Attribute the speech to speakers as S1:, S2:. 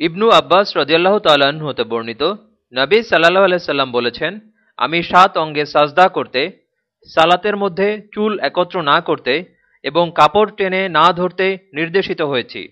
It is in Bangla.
S1: ইবনু আব্বাস রদিয়াল্লাহ তালাহ হতে বর্ণিত, নবী সাল্লাহ আলাইসাল্লাম বলেছেন, আমি সাত অঙ্গে সাজদা করতে, সালাতের মধ্যে চুল একত্র না করতে এবং কাপড় টেনে না ধরতে নির্দেশিত হয়েছি।